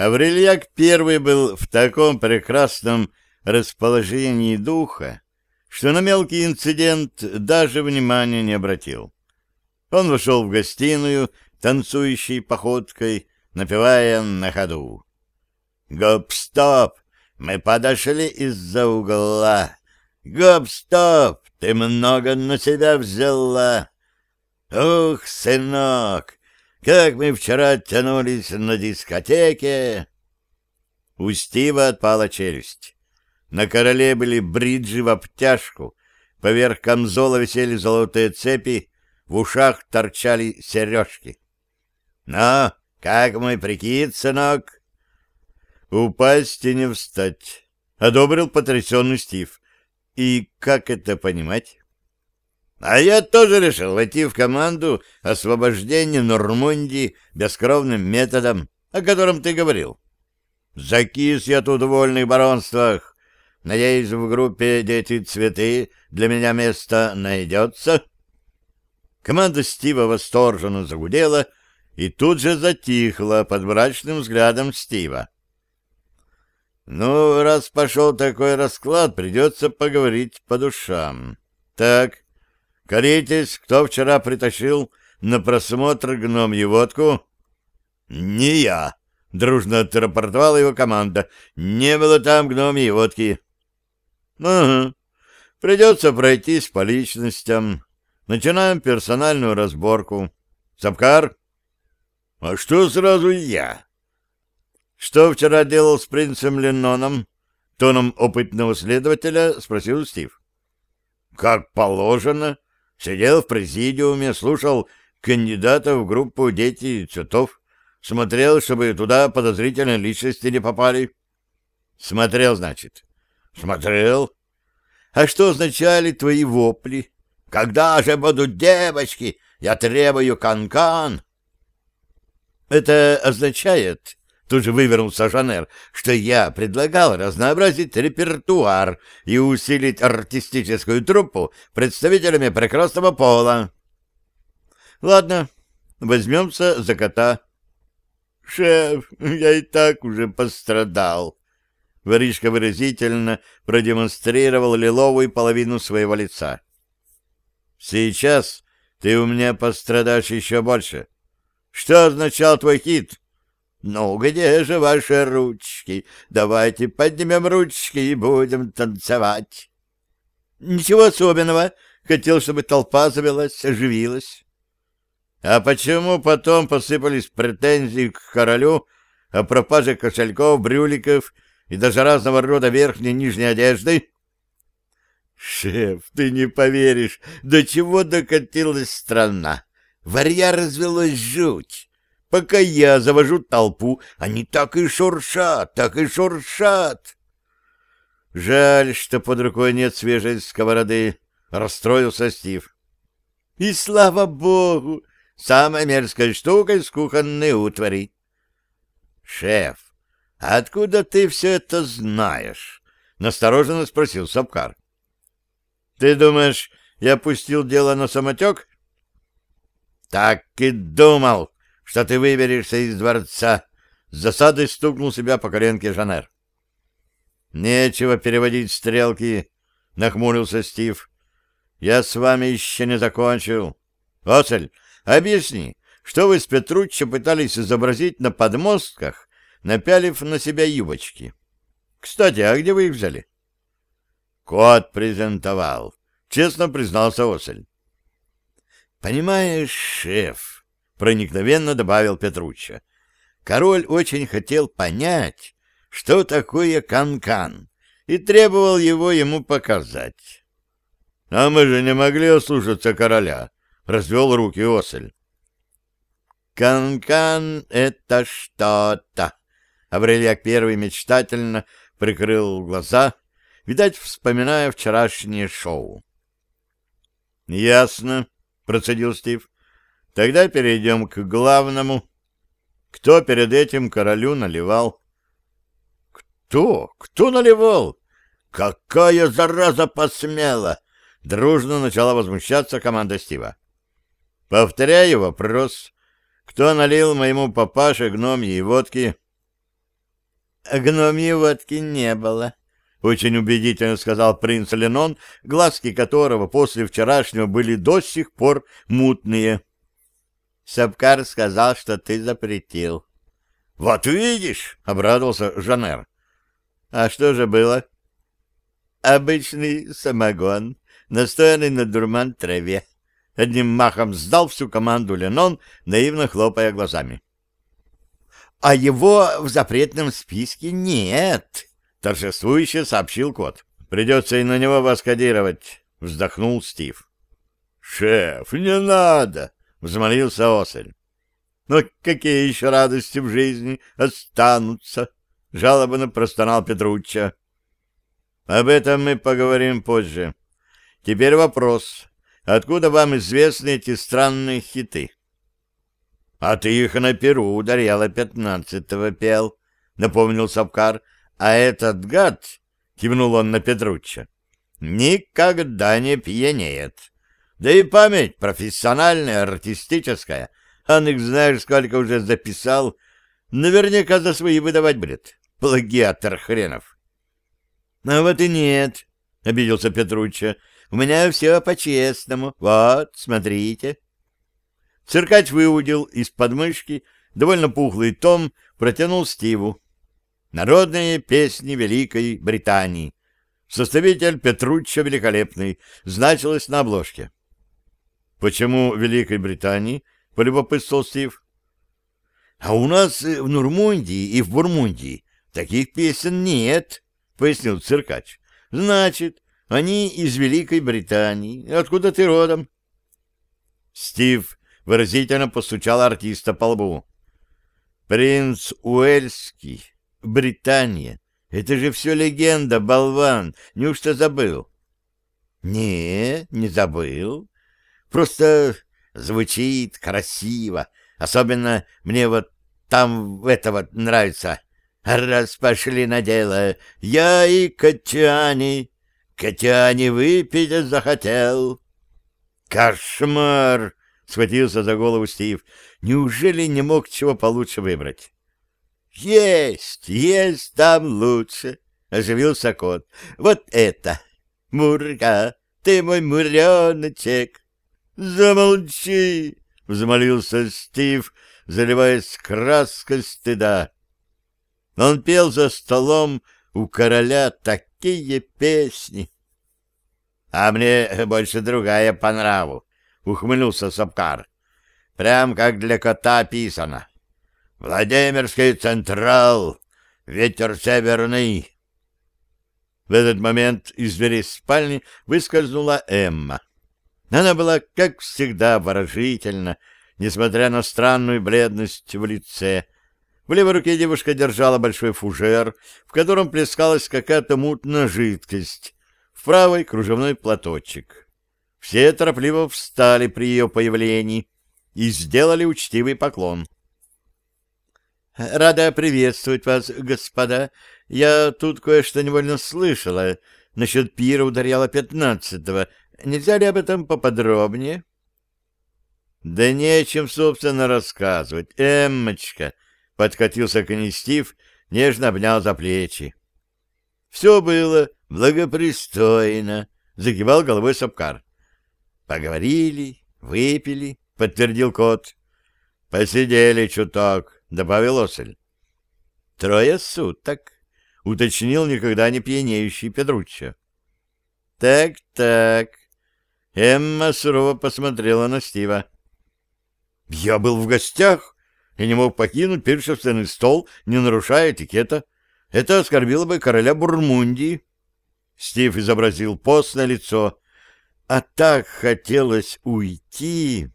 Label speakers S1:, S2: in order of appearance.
S1: Аврельяк первый был в таком прекрасном расположении духа, что на мелкий инцидент даже внимания не обратил. Он вошел в гостиную, танцующей походкой, напевая на ходу. «Гоп-стоп! Мы подошли из-за угла! Гоп-стоп! Ты много на себя взяла! Ух, сынок! Как мы вчера тянулись на дискотеке!» У Стива отпала челюсть. На короле были бриджи в обтяжку, поверх камзола висели золотые цепи, в ушах торчали сережки. «Ну, как мой прикид, сынок?» «Упасть и не встать», — одобрил потрясенный Стив. «И как это понимать?» «А я тоже решил войти в команду освобождения Нормундии бескровным методом, о котором ты говорил. Закис я тут в вольных баронствах. Надеюсь, в группе «Дети цветы» для меня место найдется?» Команда Стива восторженно загудела и тут же затихла под мрачным взглядом Стива. «Ну, раз пошел такой расклад, придется поговорить по душам. Так, коритесь, кто вчера притащил на просмотр гномью водку?» «Не я», — дружно отрапортовала его команда. «Не было там гномьей водки». «Ага, придется пройтись по личностям». Начинаем персональную разборку. Сапкар? А что сразу я? Что вчера делал с принцем Ленноном? Тоном опытного следователя спросил Стив. Как положено. Сидел в президиуме, слушал кандидатов в группу «Дети цветов», смотрел, чтобы туда подозрительные личности не попали. Смотрел, значит. Смотрел. А что означали твои вопли? Когда же будут девочки? Я требую канкан. -кан. Это означает, тут же вывернулся Жанер, что я предлагал разнообразить репертуар и усилить артистическую труппу представителями прекрасного пола. Ладно, возьмемся за кота. Шеф, я и так уже пострадал. Воришка выразительно продемонстрировал лиловую половину своего лица. Сейчас ты у меня пострадаешь еще больше. Что означал твой хит? Ну, где же ваши ручки? Давайте поднимем ручки и будем танцевать. Ничего особенного. Хотел, чтобы толпа завелась, оживилась. А почему потом посыпались претензии к королю о пропаже кошельков, брюликов и даже разного рода верхней и нижней одежды? «Шеф, ты не поверишь, до чего докатилась страна. Варья развелось жуть. Пока я завожу толпу, они так и шуршат, так и шуршат». «Жаль, что под рукой нет свежей сковороды», — расстроился Стив. «И слава богу! Самая мерзкая штука из кухонной утвари». «Шеф, откуда ты все это знаешь?» — настороженно спросил Сапкар. Ты думаешь, я пустил дело на самотек? Так и думал, что ты выберешься из дворца. С засадой стукнул себя по коленке Жанер. Нечего переводить стрелки, нахмурился Стив. Я с вами еще не закончил. Оцель, объясни, что вы с Петруччо пытались изобразить на подмостках, напялив на себя юбочки? Кстати, а где вы их взяли? Кот презентовал, честно признался Осель. Понимаешь, шеф, проникновенно добавил Петруччо, король очень хотел понять, что такое канкан, -кан, и требовал его ему показать. — А мы же не могли ослушаться короля, — развел руки Осель. «Канкан — это что-то!» Аврельяк первый мечтательно прикрыл глаза видать, вспоминая вчерашнее шоу. «Ясно», — процедил Стив. «Тогда перейдем к главному. Кто перед этим королю наливал?» «Кто? Кто наливал? Какая зараза посмела!» Дружно начала возмущаться команда Стива. «Повторяю вопрос. Кто налил моему папаше гномьи водки?» Гномьей водки не было, — очень убедительно сказал принц Ленон, глазки которого после вчерашнего были до сих пор мутные. Сапкар сказал, что ты запретил. — Вот видишь, — обрадовался Жанер. — А что же было? — Обычный самогон, настоянный на дурман траве. Одним махом сдал всю команду Ленон, наивно хлопая глазами. — А его в запретном списке нет, — торжествующе сообщил кот. — Придется и на него воскодировать, — вздохнул Стив. — Шеф, не надо! — взмолился Осель. «Но какие еще радости в жизни останутся?» — жалобно простонал Петручча. «Об этом мы поговорим позже. Теперь вопрос. Откуда вам известны эти странные хиты?» «А ты их на Перу ударяла пятнадцатого пел», — напомнил Сапкар. «А этот гад», — кивнул он на Петручча, — «никогда не пьянеет. Да и память профессиональная, артистическая. Их знаешь, сколько уже записал. Наверняка за свои выдавать будет. Плагиатор хренов. — А вот и нет, — обиделся Петручча. — У меня все по-честному. Вот, смотрите. Циркач выудил из подмышки довольно пухлый том, протянул Стиву. Народные песни Великой Британии. Составитель Петручча Великолепный. Значилось на обложке. Почему Великой Британии? Полюбопытствовал Стив. А у нас в Нурмундии и в Бурмундии таких песен нет, пояснил циркач. Значит, они из Великой Британии. Откуда ты родом? Стив выразительно постучал артиста по лбу. Принц Уэльский, Британия. Это же все легенда, болван. Неужто забыл? Не, не забыл. Просто звучит красиво. Особенно мне вот там это вот нравится. Раз пошли на дело, я и Катяни, Катяни выпить захотел. Кошмар! Схватился за голову Стив. Неужели не мог чего получше выбрать? Есть, есть там лучше, оживился кот. Вот это, Мурка, ты мой муреночек. «Замолчи!» — взмолился Стив, заливаясь краской стыда. Он пел за столом у короля такие песни. — А мне больше другая по нраву, — ухмыльнулся Сапкар. — Прям как для кота писано. Владимирский Централ, ветер северный. В этот момент из двери спальни выскользнула Эмма. Она была, как всегда, выражительна, несмотря на странную бледность в лице. В левой руке девушка держала большой фужер, в котором плескалась какая-то мутная жидкость, в правой — кружевной платочек. Все торопливо встали при ее появлении и сделали учтивый поклон. «Рада приветствовать вас, господа. Я тут кое-что невольно слышала насчет пира ударяла пятнадцатого. Нельзя ли об этом поподробнее? — Да нечем, собственно, рассказывать. Эммочка, — подкатился к ней Стив, нежно обнял за плечи. — Все было благопристойно, — загибал головой Сапкар. — Поговорили, выпили, — подтвердил кот. — Посидели чуток, — добавил Осель. — Трое суток, — уточнил никогда не пьянеющий Петруччо. — Так-так, Эмма сурово посмотрела на Стива. «Я был в гостях и не мог покинуть пиршественный стол, не нарушая этикета. Это оскорбило бы короля Бурмундии». Стив изобразил постное лицо. «А так хотелось уйти!»